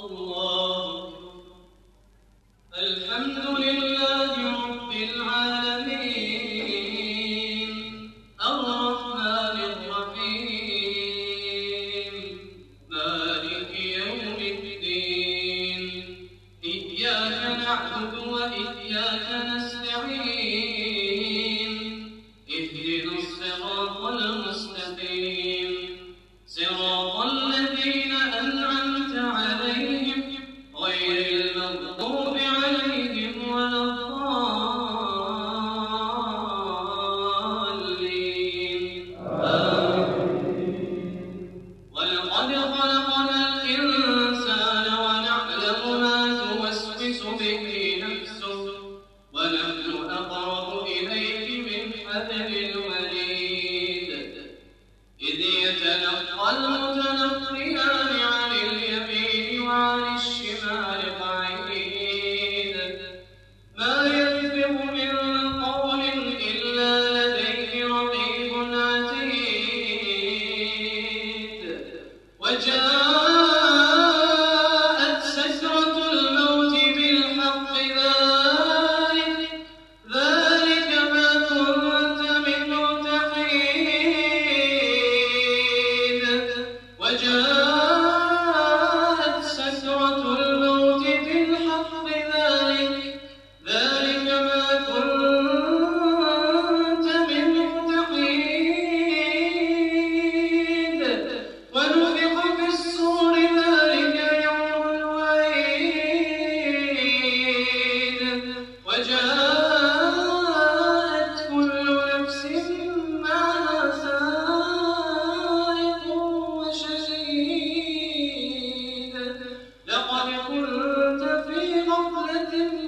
Oh. Allah Mm-hmm.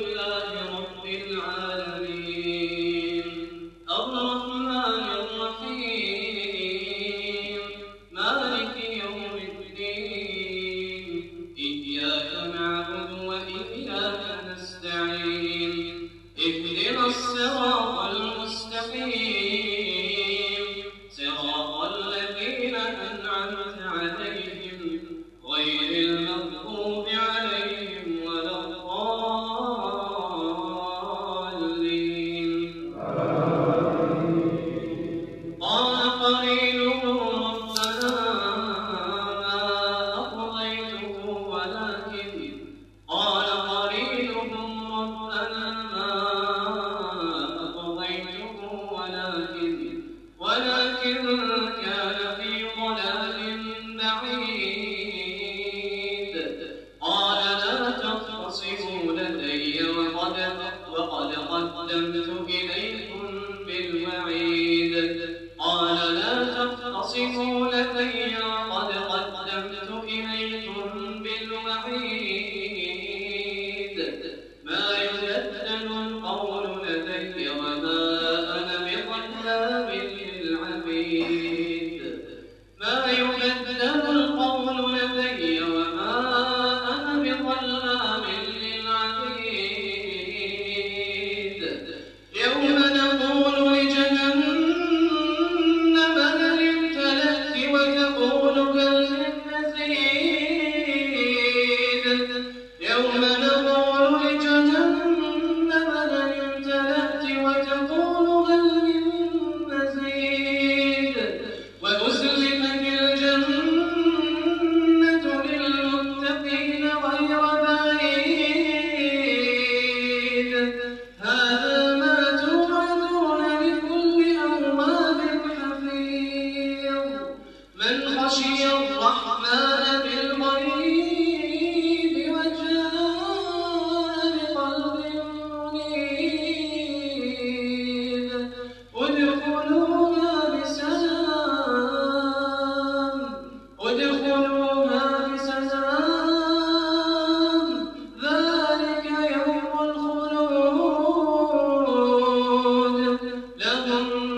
Amen.